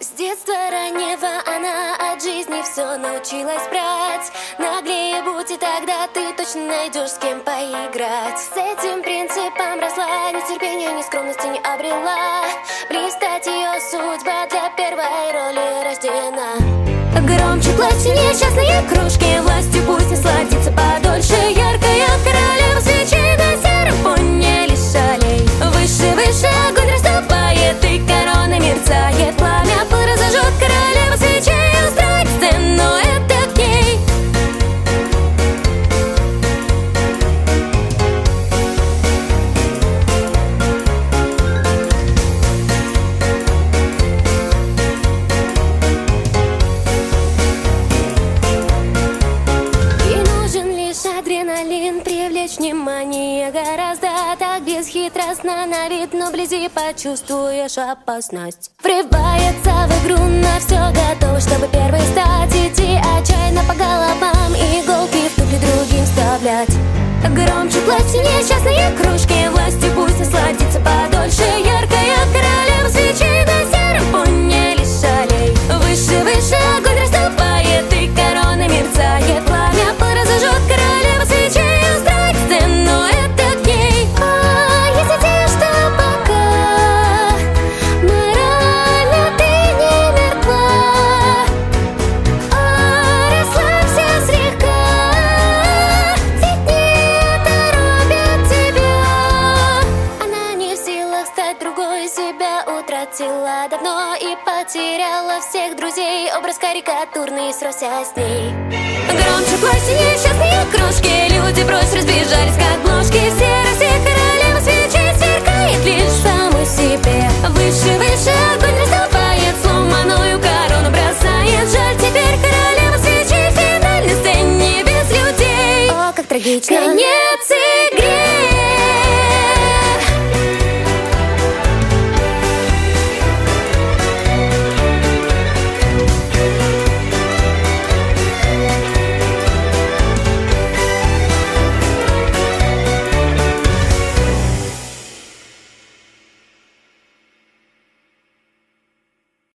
С детства раннего она от жизни все научилась брать. Наглее будь, и тогда ты точно найдешь с кем поиграть. С этим принципом росла, ни терпения, ни скромности не обрела. Блистать ее судьба для первой роли рождена. Громче плачьте адреналин Привлечь внимание гораздо так бесхитростно на вид Но вблизи почувствуешь опасность. Врывается в игру на все готово, чтобы первой стать Идти отчаянно по головам Иголки в туфли другим вставлять. Громче плачьте несчастные кружки Власти утратила давно и потеряла всех друзей. Образ карикатурный сросся с ней. Громче плачьте несчастные кружки, люди прочь разбежались, как блошки. Все Россия королева свечей сверкает лишь самой себе. Выше, выше огонь наступает, сломанную корону бросает. Жаль, теперь королева свечей финальной сцене без людей. О, как трагично. Конец